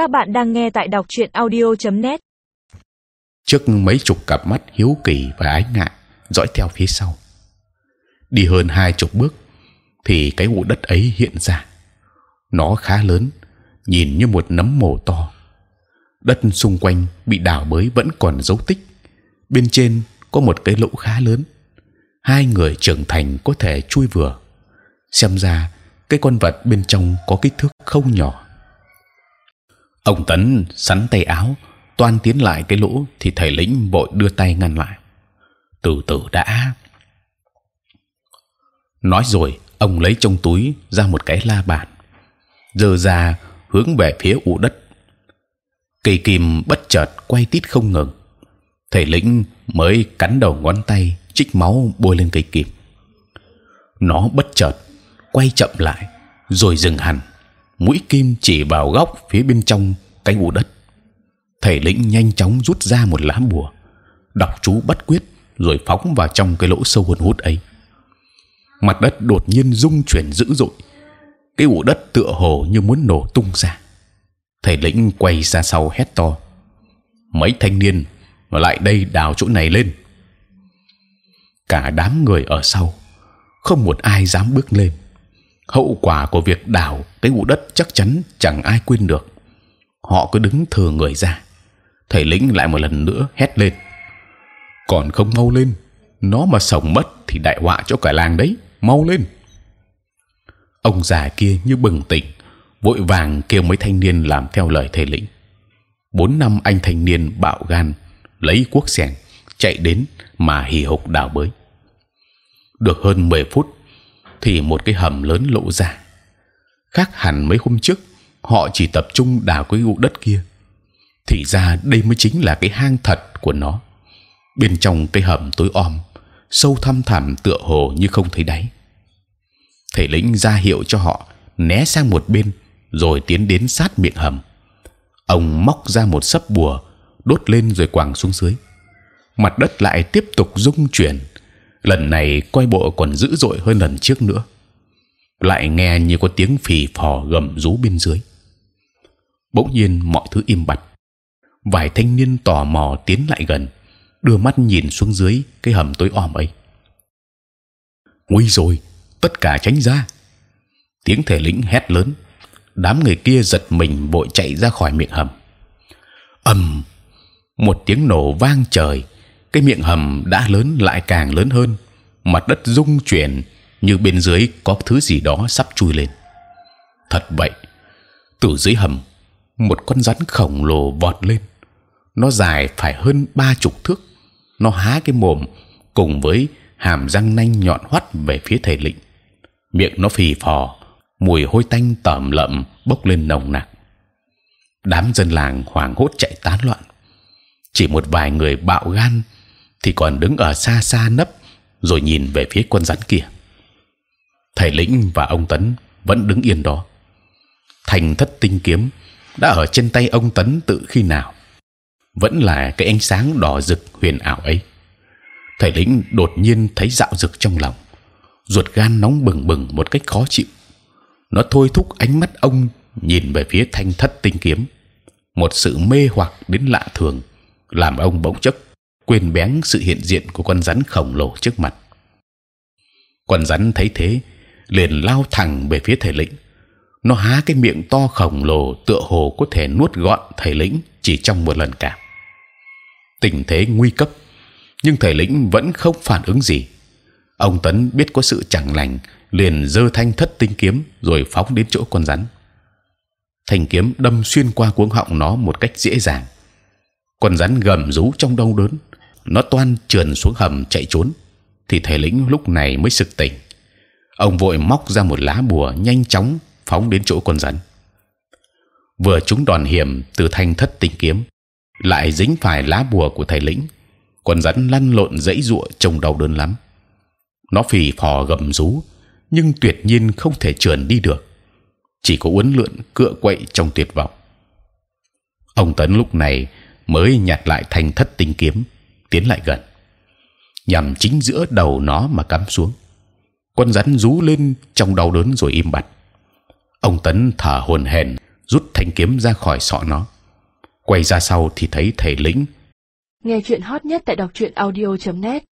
Các bạn đang nghe tại đọc truyện audio.net. trước mấy chục cặp mắt hiếu kỳ và ái ngại dõi theo phía sau. Đi hơn hai chục bước thì cái vụ đất ấy hiện ra. Nó khá lớn, nhìn như một nấm mồ to. Đất xung quanh bị đào bới vẫn còn dấu tích. Bên trên có một cái lỗ khá lớn. Hai người trưởng thành có thể chui vừa. Xem ra cái con vật bên trong có kích thước không nhỏ. Ông Tấn sắn tay áo, toan tiến lại cái lỗ thì thầy lĩnh vội đưa tay ngăn lại. Từ từ đã. Nói rồi, ông lấy trong túi ra một cái la bàn, giơ ra hướng về phía ụ đất. Cây kim bất chợt quay tít không ngừng. Thầy lĩnh mới cắn đầu ngón tay, trích máu bôi lên cây kim. Nó bất chợt quay chậm lại, rồi dừng hẳn. Mũi kim chỉ vào góc phía bên trong cái ụ đất. Thầy lĩnh nhanh chóng rút ra một lá bùa, đọc chú bất quyết, rồi phóng vào trong cái lỗ sâu hun hút ấy. Mặt đất đột nhiên rung chuyển dữ dội, cái ụ đất tựa hồ như muốn nổ tung ra. Thầy lĩnh quay ra sau hét to: mấy thanh niên lại đây đào chỗ này lên. Cả đám người ở sau, không một ai dám bước lên. Hậu quả của việc đào cái ụ đất chắc chắn chẳng ai quên được. Họ cứ đứng thừa người ra. Thầy lĩnh lại một lần nữa hét lên: còn không mau lên, nó mà sống mất thì đại họa cho cả làng đấy. Mau lên! Ông già kia như bừng tỉnh, vội vàng kêu mấy thanh niên làm theo lời thầy lĩnh. Bốn năm anh thanh niên bạo gan lấy cuốc sẻng chạy đến mà hì hục đào bới. Được hơn 10 phút thì một cái hầm lớn lộ ra. Khác hẳn mấy hôm trước, họ chỉ tập trung đào cái ụ đất kia. Thì ra đây mới chính là cái hang thật của nó. Bên trong cái hầm tối om, sâu thăm thẳm tựa hồ như không thấy đáy. Thầy lĩnh ra hiệu cho họ né sang một bên, rồi tiến đến sát miệng hầm. Ông móc ra một sấp bùa, đốt lên rồi quàng xuống dưới. Mặt đất lại tiếp tục rung chuyển. Lần này coi bộ còn dữ dội hơn lần trước nữa. Lại nghe như có tiếng phì phò gầm rú bên dưới. Bỗng nhiên mọi thứ im bặt. Vài thanh niên tò mò tiến lại gần, đưa mắt nhìn xuống dưới cái hầm tối om ấy. Nguy rồi, tất cả tránh ra! Tiếng thể lĩnh hét lớn. Đám người kia giật mình vội chạy ra khỏi miệng hầm. ầm, một tiếng nổ vang trời. Cái miệng hầm đã lớn lại càng lớn hơn. Mặt đất rung chuyển như bên dưới có thứ gì đó sắp chui lên. Thật vậy, từ dưới hầm một con rắn khổng lồ vọt lên. Nó dài phải hơn ba chục thước. Nó há cái mồm cùng với hàm răng nanh nhọn hoắt về phía thầy lịnh, Miệng nó phì phò, mùi hôi tanh tẩm lậm bốc lên nồng nặc. Đám dân làng hoảng hốt chạy tán loạn. Chỉ một vài người bạo gan thì còn đứng ở xa xa nấp rồi nhìn về phía con rắn kia. Thầy lĩnh và ông tấn vẫn đứng yên đó. Thành thất tinh kiếm đã ở trên tay ông tấn tự khi nào vẫn là cái ánh sáng đỏ rực huyền ảo ấy. Thầy lĩnh đột nhiên thấy dạo rực trong lòng, ruột gan nóng bừng bừng một cách khó chịu. Nó thôi thúc ánh mắt ông nhìn về phía thanh thất tinh kiếm, một sự mê hoặc đến lạ thường, làm ông bỗng chốc quên bén sự hiện diện của con rắn khổng lồ trước mặt. Con rắn thấy thế liền lao thẳng về phía thầy lĩnh. Nó há cái miệng to khổng lồ tựa hồ có thể nuốt gọn thầy lĩnh chỉ trong một lần cả. Tình thế nguy cấp, nhưng thầy lĩnh vẫn không phản ứng gì. Ông tấn biết có sự chẳng lành, liền giơ thanh thất tinh kiếm rồi phóng đến chỗ con rắn. Thanh kiếm đâm xuyên qua cuống họng nó một cách dễ dàng. Con rắn gầm rú trong đau đớn, nó toan trườn xuống hầm chạy trốn. Thì thầy lĩnh lúc này mới sực tỉnh. Ông vội móc ra một lá bùa nhanh chóng phóng đến chỗ con rắn. Vừa trúng đòn hiểm từ thanh thất tinh kiếm, lại dính phải lá bùa của thầy lĩnh. Con rắn lăn lộn dãy ruộng trông đau đớn lắm. Nó phì phò gầm rú, nhưng tuyệt nhiên không thể trườn đi được, chỉ có uốn lượn cựa quậy trong tuyệt vọng. Ông tấn lúc này mới nhặt lại thanh thất tinh kiếm, tiến lại gần, nhằm chính giữa đầu nó mà cắm xuống. Con rắn rú lên trong đau đớn rồi im bặt. Ông tấn thở hổn hển rút thanh kiếm ra khỏi sọ nó quay ra sau thì thấy thầy lĩnh Nghe chuyện hot nhất tại đọc truyện audio.net